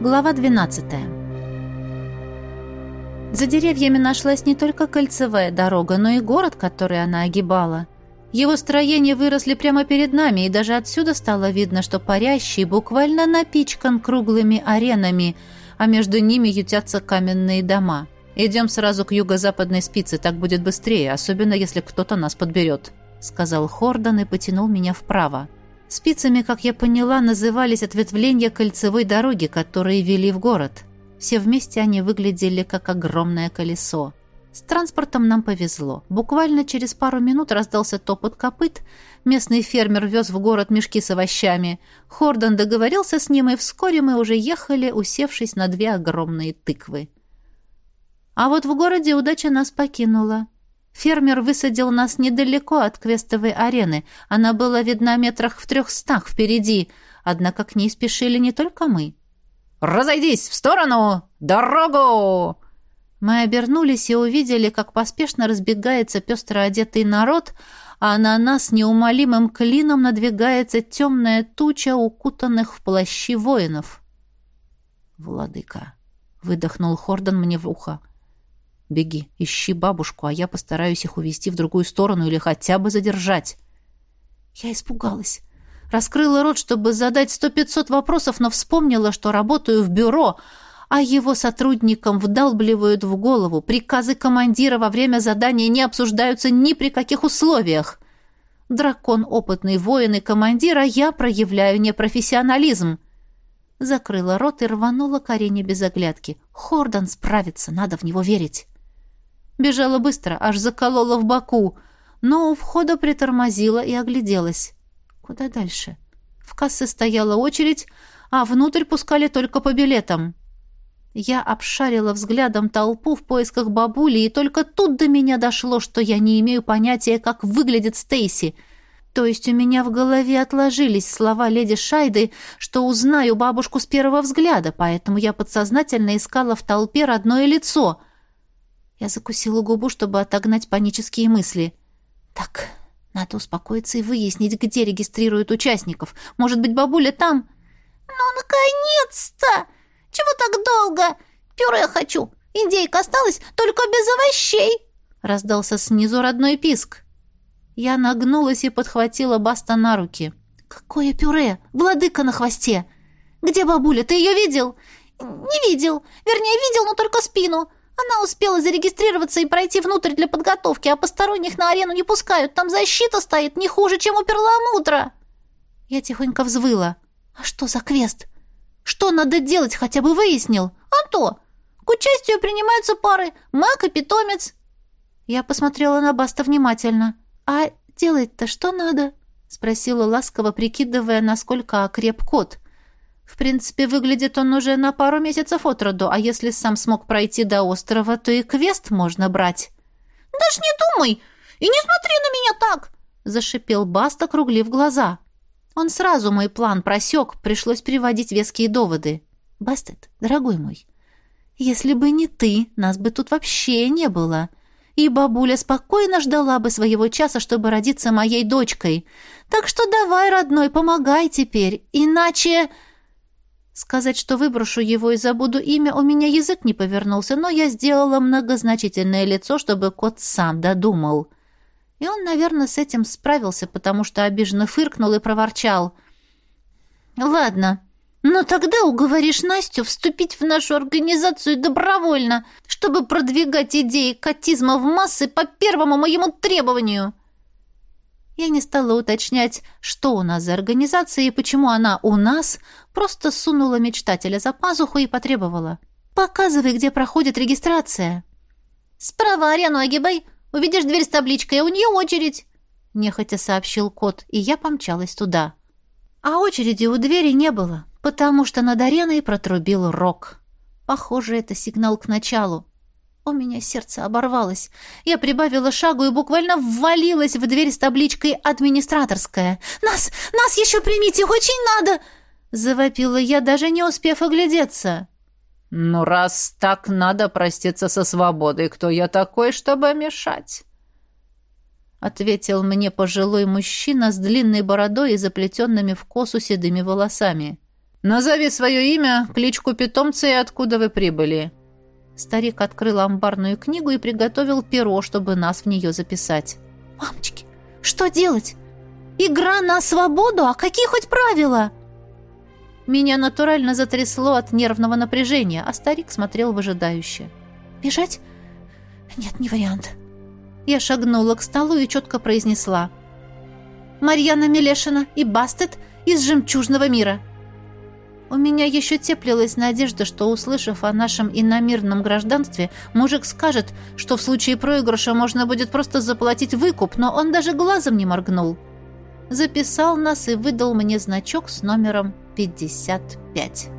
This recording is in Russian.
Глава 12. За деревьями нашлась не только кольцевая дорога, но и город, который она огибала. Его строения выросли прямо перед нами, и даже отсюда стало видно, что парящий буквально напичкан круглыми аренами, а между ними ютятся каменные дома. «Идем сразу к юго-западной спице, так будет быстрее, особенно если кто-то нас подберет», — сказал Хордон и потянул меня вправо. Спицами, как я поняла, назывались ответвления кольцевой дороги, которые вели в город. Все вместе они выглядели как огромное колесо. С транспортом нам повезло. Буквально через пару минут раздался топот копыт. Местный фермер вез в город мешки с овощами. Хордон договорился с ним, и вскоре мы уже ехали, усевшись на две огромные тыквы. А вот в городе удача нас покинула. Фермер высадил нас недалеко от квестовой арены. Она была видна метрах в трехстах впереди, однако к ней спешили не только мы. «Разойдись в сторону! Дорогу!» Мы обернулись и увидели, как поспешно разбегается пестро одетый народ, а на нас неумолимым клином надвигается темная туча укутанных в плащи воинов. «Владыка!» — выдохнул Хордон мне в ухо. Беги, ищи бабушку, а я постараюсь их увести в другую сторону или хотя бы задержать. Я испугалась. Раскрыла рот, чтобы задать сто пятьсот вопросов, но вспомнила, что работаю в бюро, а его сотрудникам вдалбливают в голову. Приказы командира во время задания не обсуждаются ни при каких условиях. Дракон — опытный воин и командир, а я проявляю непрофессионализм. Закрыла рот и рванула к арене без оглядки. Хордон справится, надо в него верить. Бежала быстро, аж заколола в боку, но у входа притормозила и огляделась. Куда дальше? В кассе стояла очередь, а внутрь пускали только по билетам. Я обшарила взглядом толпу в поисках бабули, и только тут до меня дошло, что я не имею понятия, как выглядит Стейси. То есть у меня в голове отложились слова леди Шайды, что узнаю бабушку с первого взгляда, поэтому я подсознательно искала в толпе родное лицо — я закусила губу, чтобы отогнать панические мысли. Так, надо успокоиться и выяснить, где регистрируют участников. Может быть, бабуля там? Ну, наконец-то! Чего так долго? Пюре хочу. Индейка осталась, только без овощей. Раздался снизу родной писк. Я нагнулась и подхватила Баста на руки. «Какое пюре? Владыка на хвосте! Где бабуля? Ты ее видел?» «Не видел. Вернее, видел, но только спину. Она успела зарегистрироваться и пройти внутрь для подготовки, а посторонних на арену не пускают. Там защита стоит не хуже, чем у перламутра. Я тихонько взвыла. А что за квест? Что надо делать, хотя бы выяснил? А то! К участию принимаются пары маг и питомец. Я посмотрела на Баста внимательно. А делать-то что надо? Спросила ласково, прикидывая, насколько окреп кот. В принципе, выглядит он уже на пару месяцев от роду, а если сам смог пройти до острова, то и квест можно брать. «Даже не думай! И не смотри на меня так!» — зашипел Баст, округлив глаза. Он сразу мой план просек, пришлось приводить веские доводы. «Бастет, дорогой мой, если бы не ты, нас бы тут вообще не было. И бабуля спокойно ждала бы своего часа, чтобы родиться моей дочкой. Так что давай, родной, помогай теперь, иначе...» Сказать, что выброшу его и забуду имя, у меня язык не повернулся, но я сделала многозначительное лицо, чтобы кот сам додумал. И он, наверное, с этим справился, потому что обиженно фыркнул и проворчал. «Ладно, но тогда уговоришь Настю вступить в нашу организацию добровольно, чтобы продвигать идеи котизма в массы по первому моему требованию». Я не стала уточнять, что у нас за организация и почему она у нас, просто сунула мечтателя за пазуху и потребовала. «Показывай, где проходит регистрация». «Справа арену огибай, увидишь дверь с табличкой, а у нее очередь», — нехотя сообщил кот, и я помчалась туда. А очереди у двери не было, потому что над ареной протрубил рог. Похоже, это сигнал к началу. У меня сердце оборвалось. Я прибавила шагу и буквально ввалилась в дверь с табличкой «Администраторская». «Нас! Нас еще примите! Очень надо!» Завопила я, даже не успев оглядеться. «Ну, раз так надо проститься со свободой, кто я такой, чтобы мешать?» Ответил мне пожилой мужчина с длинной бородой и заплетенными в косу седыми волосами. Назови свое имя, кличку питомца и откуда вы прибыли». Старик открыл амбарную книгу и приготовил перо, чтобы нас в нее записать. «Мамочки, что делать? Игра на свободу? А какие хоть правила?» Меня натурально затрясло от нервного напряжения, а старик смотрел выжидающе. «Бежать? Нет, не вариант». Я шагнула к столу и четко произнесла. «Марьяна Мелешина и Бастет из «Жемчужного мира». У меня еще теплилась надежда, что, услышав о нашем иномирном гражданстве, мужик скажет, что в случае проигрыша можно будет просто заплатить выкуп, но он даже глазом не моргнул. Записал нас и выдал мне значок с номером 55.